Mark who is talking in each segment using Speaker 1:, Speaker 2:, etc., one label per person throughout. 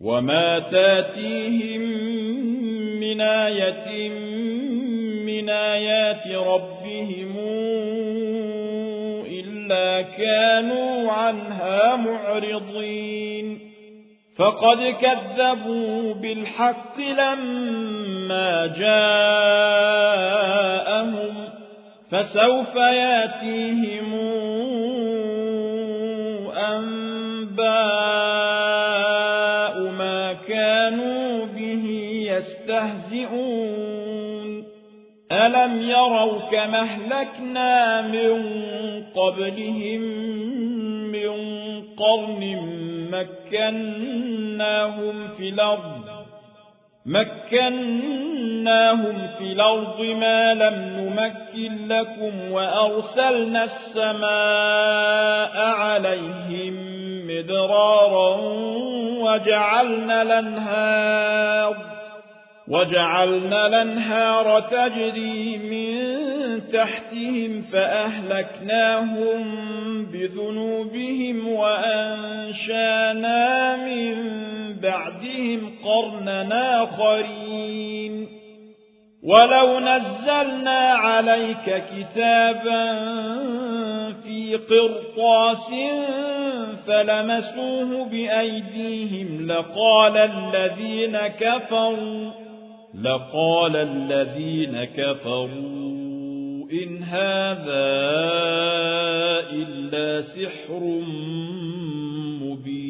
Speaker 1: وما تاتيهم من آية من آيات ربهم إلا كانوا عنها معرضين فقد كذبوا بالحق لما جاءهم فسوف ياتيهم أنباء كانوا به يستهزئون. ألم يروا كما أهلكنا من قبلهم من قرن مكناهم في الأرض مكناهم في الأرض ما لم نمكن لكم وأرسلنا السماء عليهم مدرارا وجعلنا الأنهار وجعلنا الأنهار تجري من تحتهم فأهلكناهم بذنوبهم وأنشأنا من بعدهم قرنا آخرين. ولو نزلنا عليك كتابا في قرطاس فلمسوه بأيديهم لقال الذين كفروا لقال الذين كفروا إن هذا إلا سحر مبين.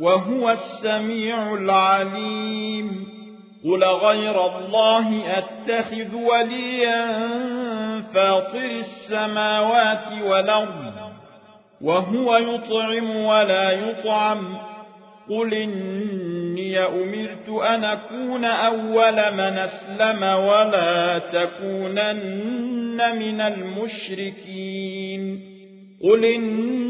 Speaker 1: وهو السميع العليم. قل غير الله أتخذ وليا فاطر السماوات والأرض وهو يطعم ولا يطعم. قل إني أمرت أن أكون أول من أسلم ولا تكونن من المشركين. قل إني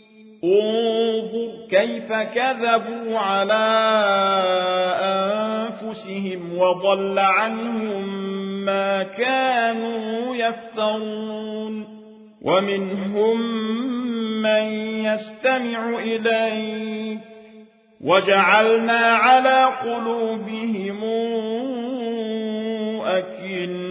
Speaker 1: انظر كيف كذبوا على أنفسهم وضل عنهم ما كانوا يفترون. ومنهم من يستمع إليك. وجعلنا على قلوبهم أكنة.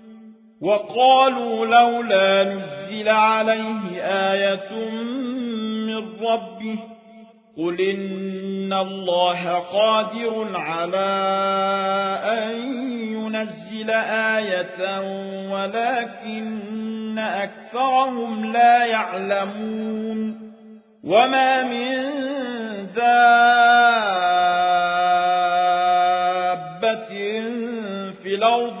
Speaker 1: وقالوا لولا نزل عليه آية من ربه قل إن الله قادر على أن ينزل آية ولكن أكثرهم لا يعلمون وما من دابة في الأرض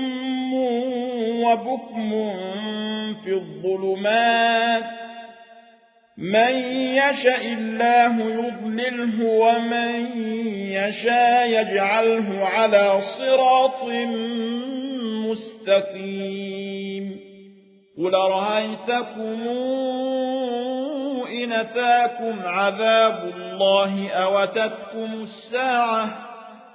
Speaker 1: وبكم في الظلمات من يشاء الله يضلله ومن يشاء يجعله على صراط مستقيم قل رأيتكم إن أتاكم عذاب الله أوتتكم الساعة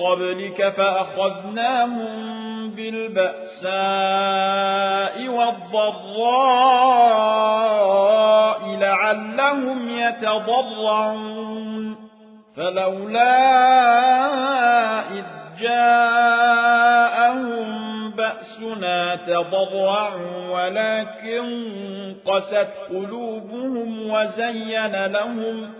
Speaker 1: قبلك فأخذناهم بالبأساء والضراء لعلهم يتضرعون. فلولا إذ جاءهم بأسنا تضرعوا ولكن قست قلوبهم وزين لهم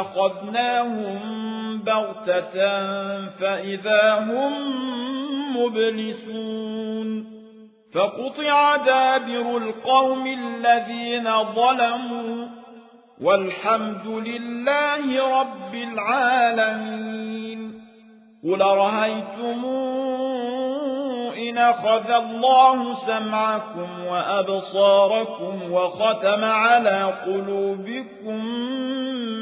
Speaker 1: أخذناهم بغتة فإذا هم مبلسون فقطع دابر القوم الذين ظلموا والحمد لله رب العالمين قل رهيتمون إن أخذ الله سمعكم وأبصاركم وختم على قلوبكم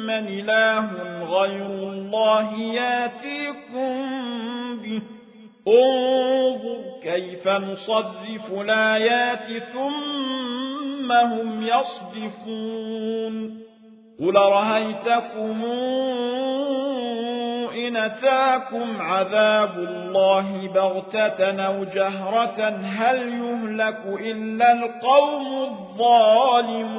Speaker 1: من إله غير الله ياتيكم به. انظر كيف نصرف الآيات ثم هم يصدفون. قل رهيتكم إن أتاكم عذاب الله بغتة أو جهرة؟ هل يهلك إلا القوم الظالمون.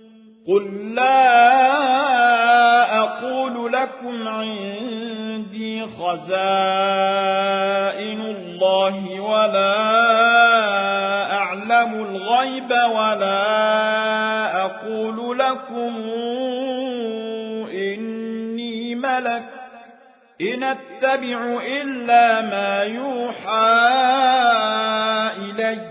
Speaker 1: قل لا أقول لكم عندي خزائن الله ولا أعلم الغيب ولا أقول لكم إني ملك إن اتبع إلا ما يوحى إلي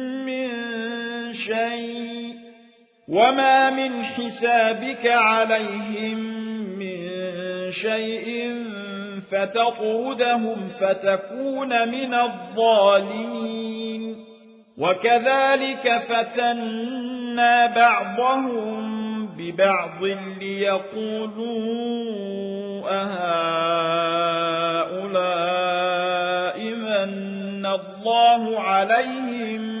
Speaker 1: شيء وما من حسابك عليهم من شيء فتطردهم فتكون من الظالمين وكذلك فتنا بعضهم ببعض ليقولوا أهؤلاء من الله عليهم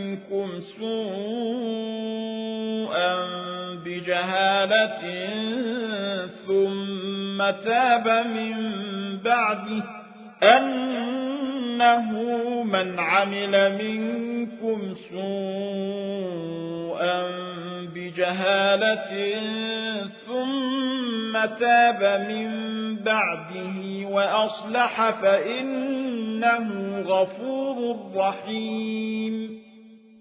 Speaker 1: سوءا بجهالة ثم تاب من بعده أنه من عمل منكم سوءا بجهالة ثم تاب من بعده وأصلح فإنه غفور رحيم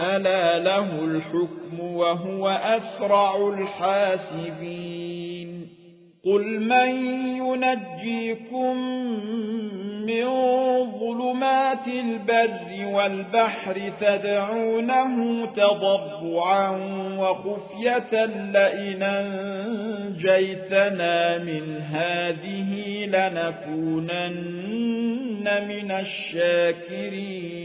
Speaker 1: ألا له الحكم وهو أسرع الحاسبين. قل من ينجيكم من ظلمات البر والبحر تدعونه تضرعا وخفية لئن أنجيتنا من هذه لنكونن من الشاكرين.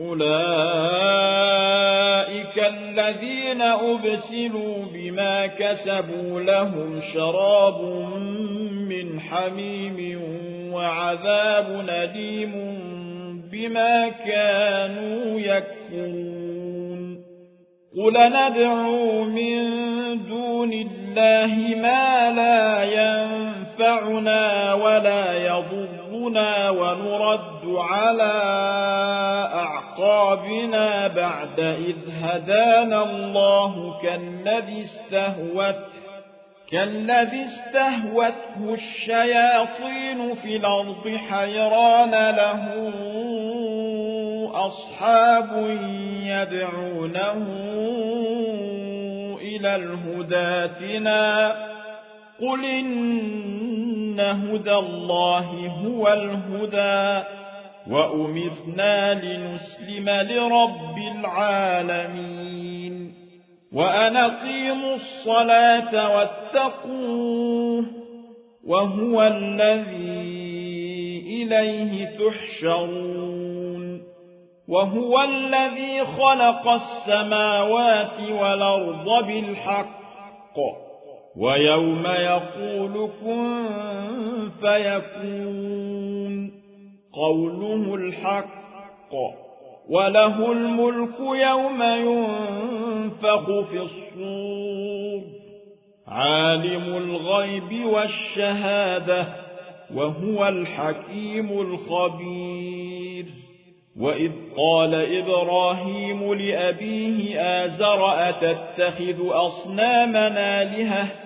Speaker 1: أولئك الذين أبسلوا بما كسبوا لهم شراب من حميم وعذاب نديم بما كانوا يكفرون قل ندعو من دون الله ما لا ينفعنا ولا يضرنا ونرد على أعقابنا بعد إذ هدانا الله كالذي استهوته كالذي استهوته الشياطين في الأرض حيران له أصحاب يدعونه إلى الهداتنا قل إن هدى الله هو الهدى وأمرنا لنسلم لرب العالمين وأن أقيموا الصلاة واتقوه وهو الذي إليه تحشرون وهو الذي خلق السماوات والأرض بالحق ويوم يقول كن فيكون. قوله الحق. وله الملك يوم ينفخ في الصور. عالم الغيب والشهادة. وهو الحكيم الخبير. وإذ قال إبراهيم لأبيه آزر أتتخذ أصنامنا لهه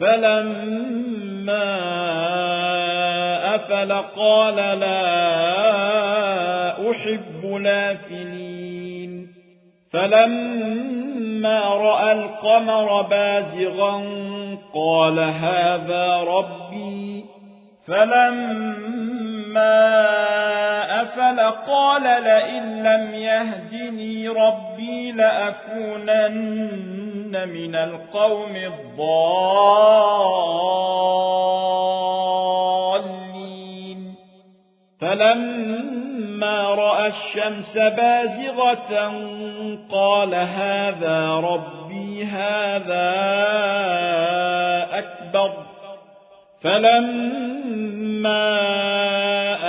Speaker 1: فلما أفل قال لا أحب لافلين فلما رأى القمر بازغا قال هذا ربي فلما أفل قال لئن لم يهدني ربي لأكونن من القوم الضالين. فلما رأى الشمس بازغة قال هذا ربي هذا أكبر. فلما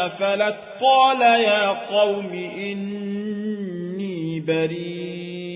Speaker 1: أفلت قال يا قوم إني بريء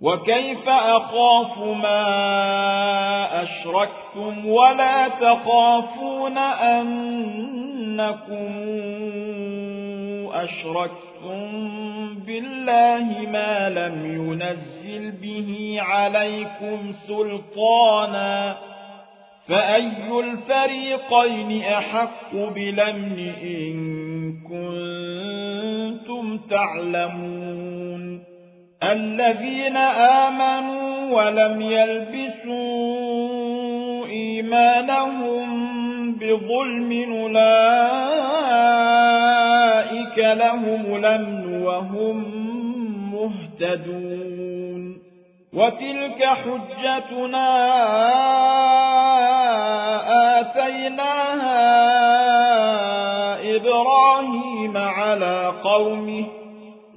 Speaker 1: وكيف أخاف ما أشركتم ولا تخافون أنكم أشركتم بالله ما لم ينزل به عليكم سلطانا فأي الفريقين أحق بلمن إن كنتم تعلمون الذين آمنوا ولم يلبسوا إيمانهم بظلم أولئك لهم الأمن وهم مهتدون. وتلك حجتنا آتيناها إبراهيم على قومه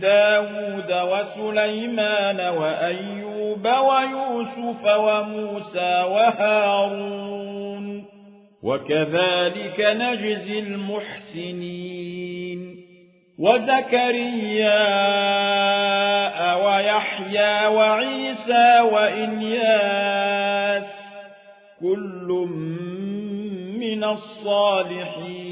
Speaker 1: داود وسليمان وأيوب ويوسف وموسى وهارون. وكذلك نجزي المحسنين. وزكريا ويحيى وعيسى وإنياس كل من الصالحين.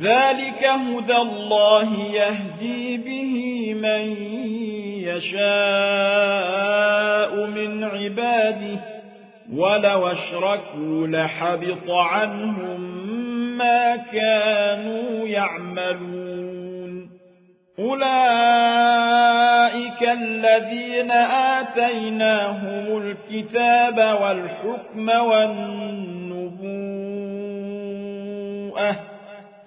Speaker 1: ذلك هدى الله يهدي به من يشاء من عباده ولو اشركوا لحبط عنهم ما كانوا يعملون أولئك الذين آتيناهم الكتاب والحكم والنبوءة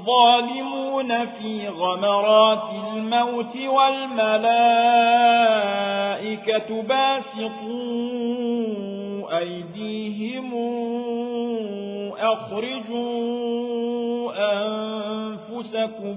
Speaker 1: الظالمون في غمرات الموت والملائكة باسطوا أيديهم أخرجوا أنفسكم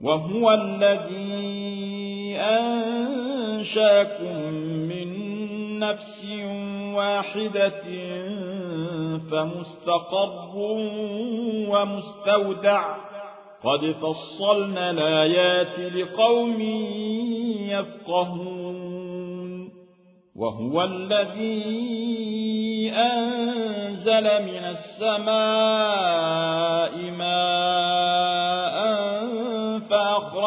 Speaker 1: وهو الذي أنشاكم من نفس واحدة فمستقر ومستودع. قد فصلنا الآيات لقوم يفقهون. وهو الذي أنزل من السماء ماء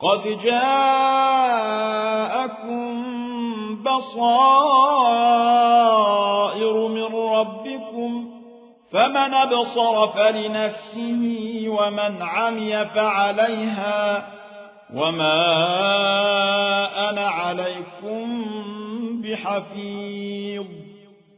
Speaker 1: قد جاءكم بصائر من ربكم فمن ابصر فلنفسه ومن عمي فعليها وما أنا عليكم بحفيظ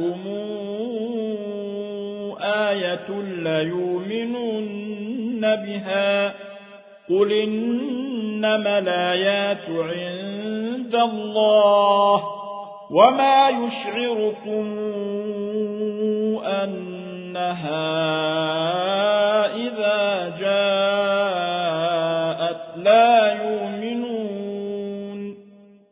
Speaker 1: جاءتهم آية ليؤمنن بها. قل إنما الآيات عند الله وما يشعركم أن إنها إذا جاءت لا يؤمنون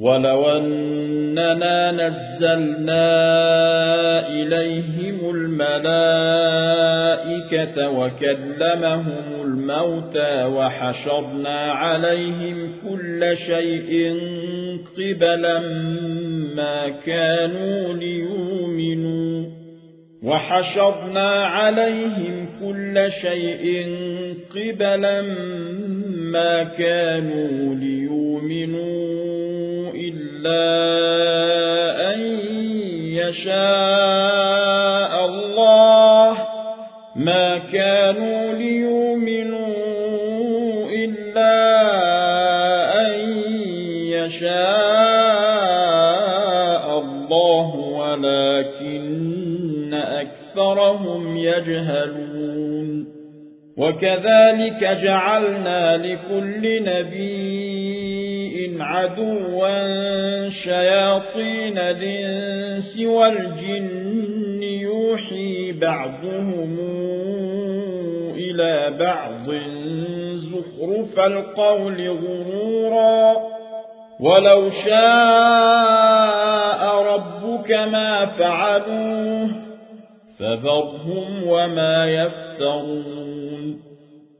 Speaker 1: ولو أننا نزلنا إليهم الملائكة وكلمهم الموتى وحشرنا عليهم كل شيء قبلا ما كانوا ليؤمنوا وحشرنا عليهم كل شيء قبلا ما كانوا ليؤمنوا إلا أن يشاء الله ما كانوا ليؤمنوا إلا أن يشاء الله ولكن أكثرهم يجهلون وكذلك جعلنا لكل نبي عدوا شياطين الإنس والجن يوحي بعضهم إلى بعض. زخرف القول غرورا. ولو شاء ربك ما فعلوه فذرهم وما يفترون.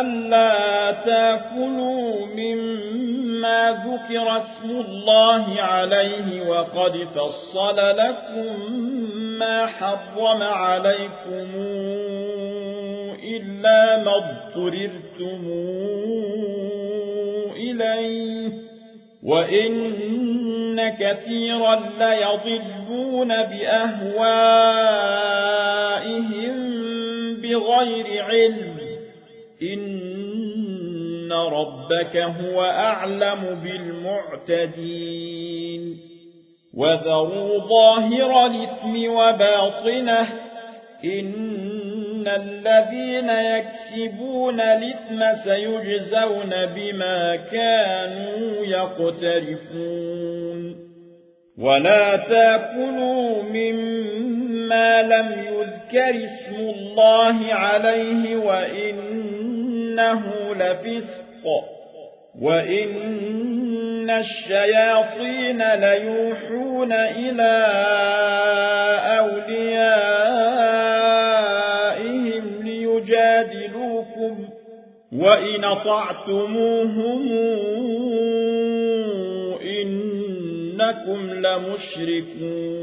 Speaker 1: ألا تاكلوا مما ذكر اسم الله عليه وقد فصل لكم ما حرم عليكم إلا ما اضطررتم إليه وإن كثيرا ليضلون بأهوائهم بغير علم إن ربك هو أعلم بالمعتدين وذروا ظاهر الإثم وباطنه إن الذين يكسبون الإثم سيجزون بما كانوا يقترفون ولا تاكلوا مما لم يذكر اسم الله عليه وإنه لفسق وإن الشياطين ليوحون إلى أوليائهم ليجادلوكم وإن طعتموهم إنكم لمشركون.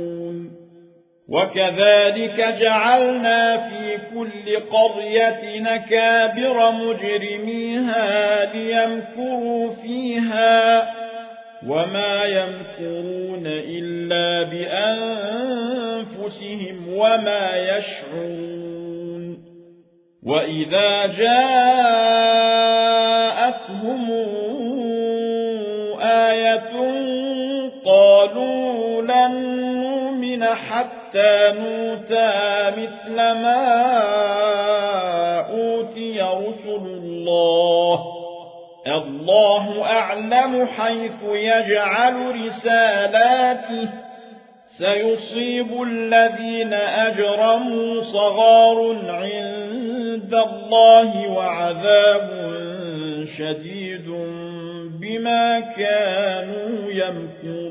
Speaker 1: وكذلك جعلنا في كل قرية نكابر مجرميها ليمكروا فيها وما يمكرون إلا بأنفسهم وما يشعرون وإذا جاءتهم آية قالوا لن نؤمن حتى نوتى مثل ما أوتي رسل الله. الله أعلم حيث يجعل رسالاته. سيصيب الذين أجرموا صغار عند الله وعذاب شديد بما كانوا يمكرون.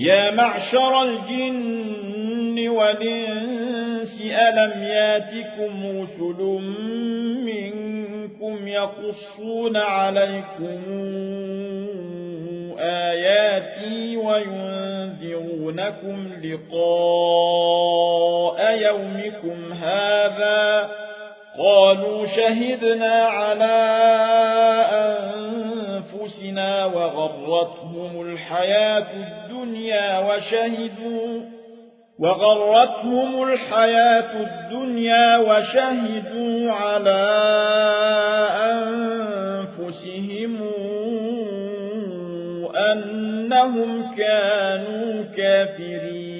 Speaker 1: يا معشر الجن والإنس ألم ياتكم رسل منكم يقصون عليكم آياتي وينذرونكم لقاء يومكم هذا؟ قالوا شهدنا على أنفسنا وغرتهم الحياة الدنيا وشهدوا وغرتهم الحياة الدنيا وشهدوا على أنفسهم أنهم كانوا كافرين.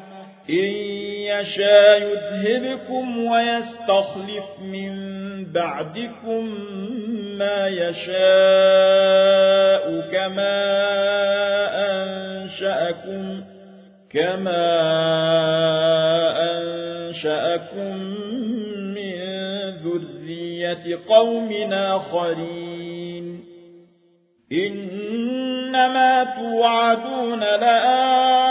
Speaker 1: إن يشاء يذهبكم ويستخلف من بعدكم ما يشاء كما أنشأكم كما أنشأكم من ذرية قوم آخرين. إنما توعدون لآت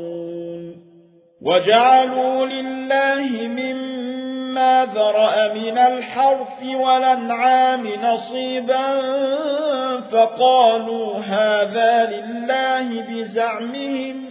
Speaker 1: وجعلوا لله مما ذرأ من الحرث والأنعام نصيبا فقالوا هذا لله بزعمهم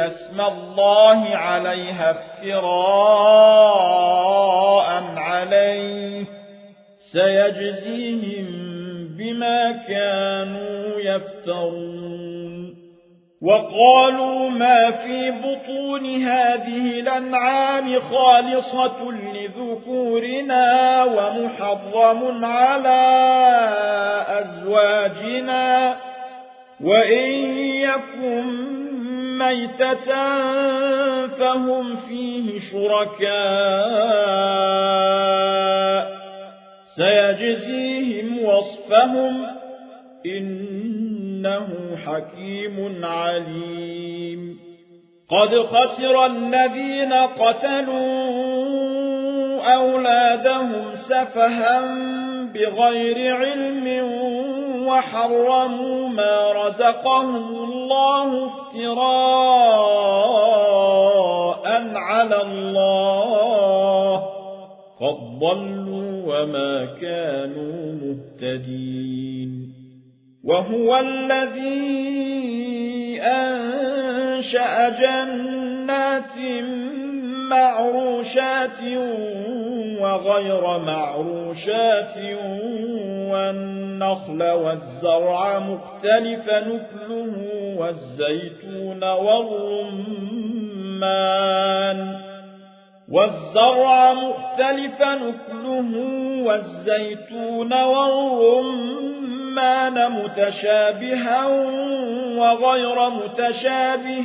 Speaker 1: اسم الله عليها افتراء عليه سيجزيهم بما كانوا يفترون. وقالوا ما في بطون هذه الأنعام خالصة لذكورنا ومحرم على أزواجنا. وإن يكن ميتة فهم فيه شركاء. سيجزيهم وصفهم إنه حكيم عليم. قد خسر الذين قتلوا أولادهم سفها بغير علم وحرموا ما رزقهم الله افتراء على الله قد ضلوا وما كانوا مهتدين وهو الذي أنشأ جنات معروشات وغير معروشات والنخل والزرع مختلف نكله والزيتون والرمان والزرع مختلف نكله والزيتون والرمان متشابها وغير متشابه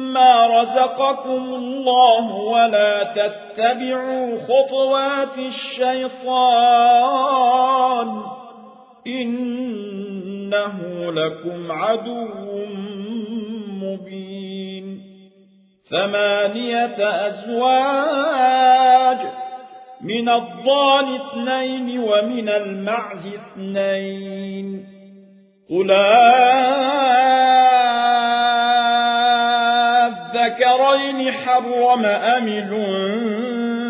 Speaker 1: رزقكم الله ولا تتبعوا خطوات الشيطان إنه لكم عدو مبين. ثمانية أزواج من الضال اثنين ومن المعز اثنين. قل الذكرين حرم أم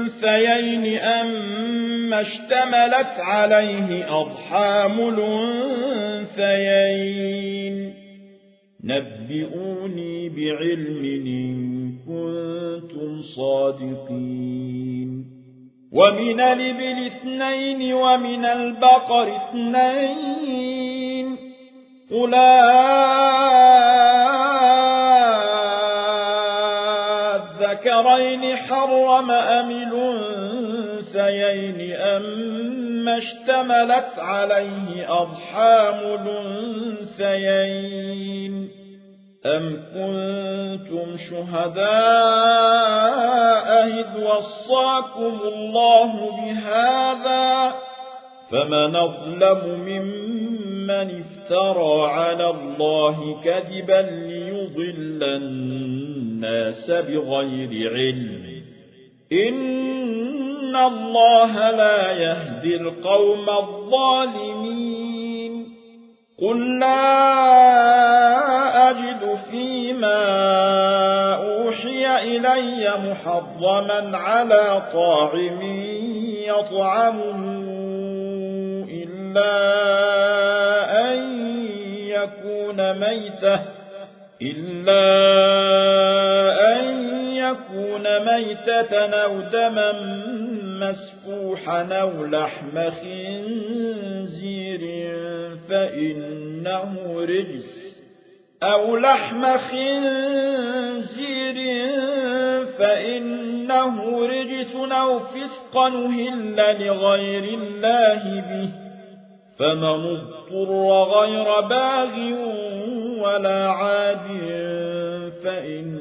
Speaker 1: الأنثيين أما اشتملت عليه أضحام الأنثيين. نبئوني بعلم إن كنتم صادقين. ومن الإبل اثنين ومن البقر اثنين. قل الذكرين حرم أم الأنثيين أما اشتملت عليه أضحام الأنثيين أم كنتم شهداء إذ وصاكم الله بهذا فمن أظلم ممن افترى على الله كذبا ليضل الناس بغير علم. إن الله لا يهدي القوم الظالمين. قل لا أجد فيما أوحي إلي محرما على طاعم يطعمه إلا أن يكون ميتة إلا ميتة أو دما مسفوحا أو لحم خنزير فإنه رجس. أو لحم خنزير فإنه رجس. أو فسقا هل لغير الله به. فمن اضطر غير باغ ولا عاد فإن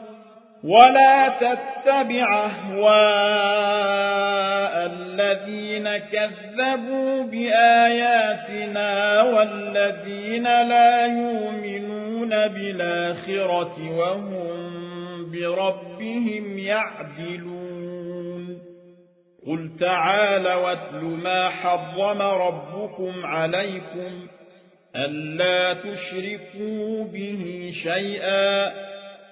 Speaker 1: ولا تتبع أهواء الذين كذبوا بآياتنا والذين لا يؤمنون بالآخرة وهم بربهم يعدلون قل تعال واتل ما حرم ربكم عليكم ألا تشركوا به شيئا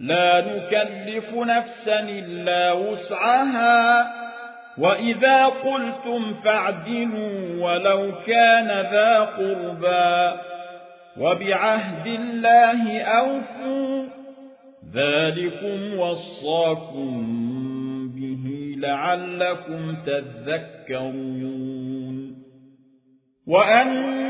Speaker 1: لا نكلف نفسا إلا وسعها. وإذا قلتم فاعدلوا ولو كان ذا قربا وبعهد الله أوفوا. ذلكم وصاكم به لعلكم تذكرون. وأن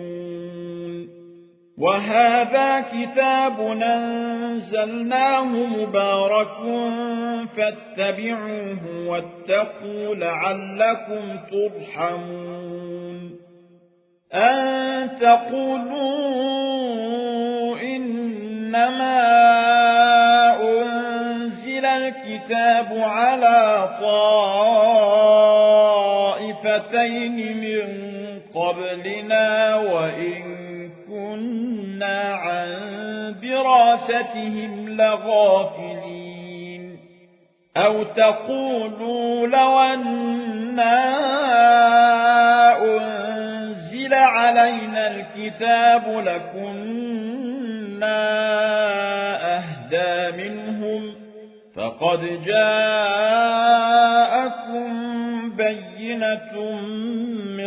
Speaker 1: وهذا كتاب أنزلناه مبارك فاتبعوه واتقوا لعلكم ترحمون. أن تقولوا إنما أنزل الكتاب على طائفتين من قبلنا وإن كنا عن دراستهم لغافلين أو تقولوا لو أنا أنزل علينا الكتاب لكنا أهدى منهم فقد جاءكم بينة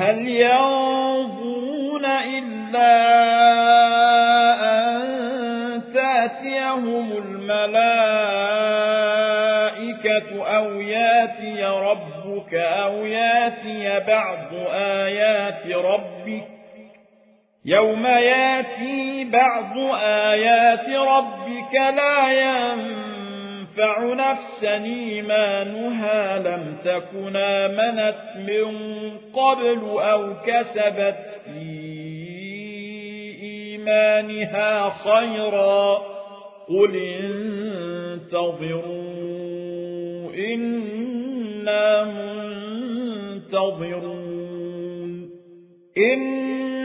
Speaker 1: هل ينظرون إلا أن تاتيهم الملائكة أو ياتي ربك أو ياتي بعض آيات ربك يوم ياتي بعض آيات ربك لا ينفع نفسا إيمانها لم تكن آمنت من قبل أو كسبت في إيمانها خيرا قل انتظروا إنا منتظرون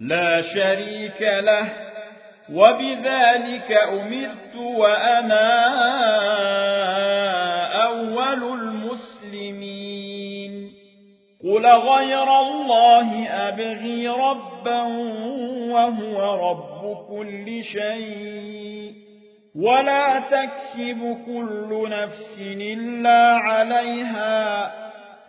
Speaker 1: لا شريك له وبذلك أمرت وأنا أول المسلمين. قل غير الله أبغي ربا وهو رب كل شيء. ولا تكسب كل نفس إلا عليها.